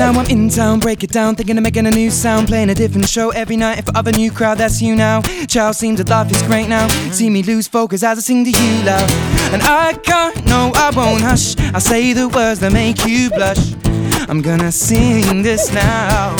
Now I'm in town, break it down, thinking of making a new sound, playing a different show every night and for other new crowd. That's you now. Child seems to laugh is great now. See me lose focus as I sing to you loud, and I can't, no, I won't hush. I say the words that make you blush. I'm gonna sing this now.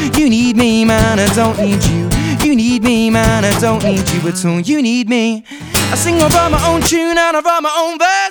You need me, man, I don't need you. You need me, man, I don't need you at all. You need me. I sing, I write my own tune and I write my own verse.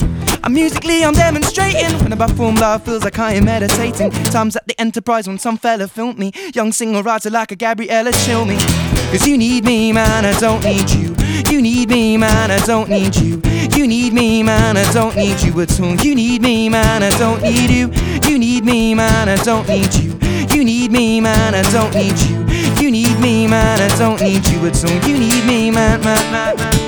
I'm musically, I'm demonstrating. When I perform live, feels like I am meditating. Times at the Enterprise when some fella filmed me. Young single writer like a Gabriella chill me. Cause you need me, man, I don't need you. You need me, man, I don't need you. You need me, man, I don't need you at all. You need me, man, I don't need you. You need me, man, I don't need you. You need me, man, I don't need you. You need me, man, I don't need you at all. You need me, man, man, man, man.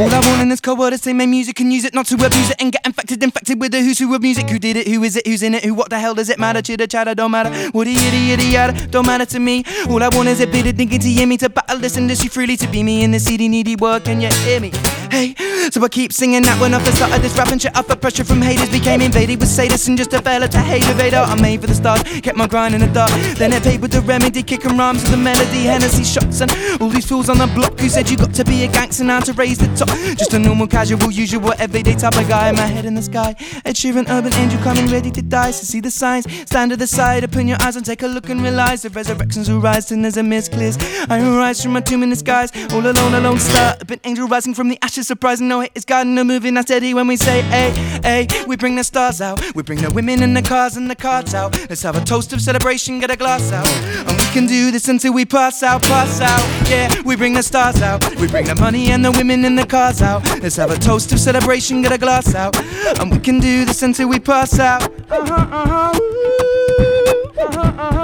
All I want in this cold world is to make music and use it, not to abuse it and get infected, infected with the who's who of music. Who did it? Who is it? Who's in it? Who? What the hell does it matter? Chitter chatter, don't matter. Woody yitty yitty yada, don't matter to me. All I want is a bit of thinking to hear me, to battle this industry freely, to be me in the city needy work. Can you hear me? Hey, so I keep singing that when I first started this rapping shit. I felt pressure from haters, became invaded with sadists and just a fella to hate evader. I'm made for the stars, kept my grind in the dark. Then it paid with the remedy, kicking rhymes with the melody, Hennessy shots, and all these fools on the block who said you got to be a gangster now to raise the top. Just a normal, casual, usual, everyday type of guy. My head in the sky, Ed Sheeran, urban angel coming ready to die. So see the signs, stand to the side, open your eyes and take a look and realize the resurrections will rise and there's a mist clears. I rise from my tomb in the skies, all alone, alone star. An angel rising from the ashes, surprising no hit is guiding the moving not steady when we say, hey, hey, we bring the stars out, we bring the women and the cars and the cards out. Let's have a toast of celebration, get a glass out, and we can do this until we pass out, pass out. Yeah, we bring the stars out, we bring the money and the women and the cars out. Let's have a toast of celebration, get a glass out, and we can do this until we pass out. Uh-huh.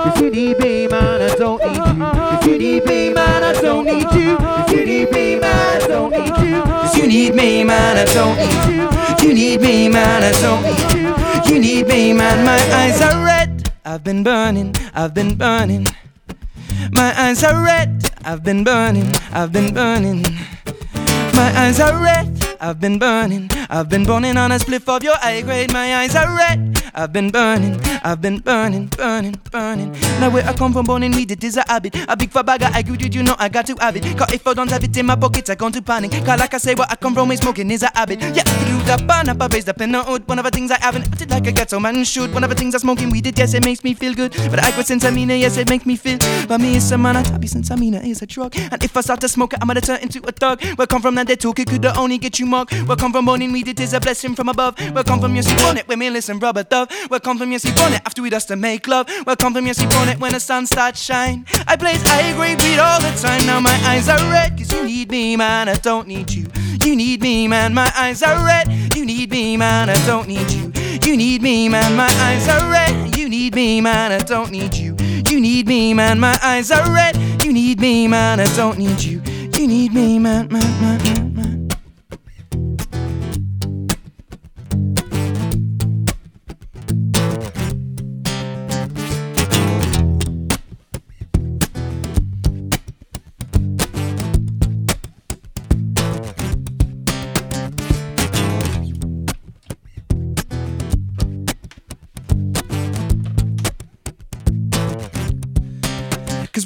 If you need me, man, I don't need you. If you need me, man, I don't need you. If you need me, man, I don't need you. If you need me, man, I don't need you. You need me, man, I don't need you. You need me, man, my eyes are red. I've been burning, I've been burning. My eyes are red. I've been burning, I've been burning. My eyes are red. I've been burning, I've been burning on a spliff of your high grade. My eyes are red. I've been burning, I've been burning, burning, burning. Now where I come from, burning weed, it is a habit. A big fat bagger, I grew did you know I got to have it. Cause if I don't have it in my pocket, I gone to panic. Cause like I say, where I come from, is smoking is a habit. Yeah, through the pan up, I in the hood. One of the things I haven't acted like a ghetto man should. One of the things I smoking weed, it yes, it makes me feel good. But I quit since I mean it, yes, it makes me feel. But me is a man, I happy since I mean it is a drug. And if I start to smoke it, I'm gonna turn into a thug. Where come from that they talk, it could only get you mugged. Where come from burning weed, it is a blessing from above. Where come from, you want it, when me listen, rubber dove. Where come from, you want it, after we dust to make love. From, yes, you want it, when the sun starts shine. I blaze high grade weed all the time, now my eyes are red, cause you need me, man, I don't need you. You need me, man, my eyes are red. You need me, man, I don't need you. You need me, man, my eyes are red. You need me, man, I don't need you. You need me, man, my eyes are red. You need me, man, I don't need you. You need me, man, man, man, man.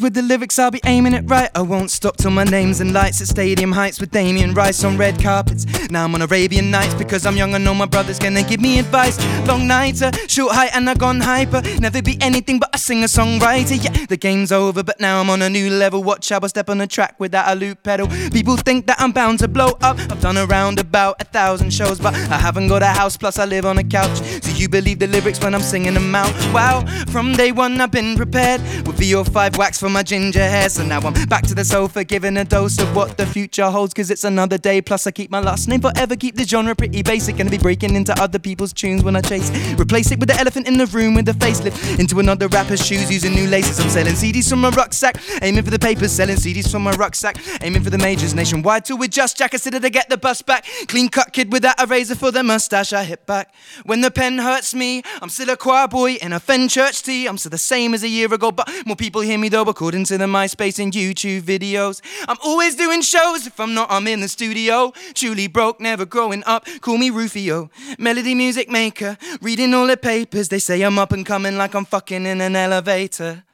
Cause with the lyrics I'll be aiming it right. I won't stop till my name's in lights at Stadium Heights with Damien Rice on red carpets. Now I'm on Arabian Nights because I'm young and know my brother's gonna give me advice. Long nights, uh, short height and I gone hyper. Never be anything but a singer songwriter. Yeah, the game's over, but now I'm on a new level. Watch how I step on the track without a loop pedal. People think that I'm bound to blow up. I've done around about a thousand shows, but I haven't got a house, plus I live on a couch. You believe the lyrics when I'm singing them out. Wow, from day one I've been prepared with VO5 wax for my ginger hair. So now I'm back to the sofa, giving a dose of what the future holds, cause it's another day. Plus, I keep my last name forever, keep the genre pretty basic. Gonna be breaking into other people's tunes when I chase. Replace it with the elephant in the room with a facelift. Into another rapper's shoes using new laces. I'm selling CDs from my rucksack, aiming for the papers, selling CDs from my rucksack, aiming for the majors nationwide. Till with just Jack, I said to get the bus back. Clean cut kid without a razor for the mustache, I hit back. When the pen hurts me, I'm still a choir boy in a Fen church tee. I'm still the same as a year ago, but more people hear me though, according to the MySpace and YouTube videos. I'm always doing shows, if I'm not, I'm in the studio. Truly broke, never growing up, call me Rufio. Melody music maker, reading all the papers. They say I'm up and coming like I'm fucking in an elevator.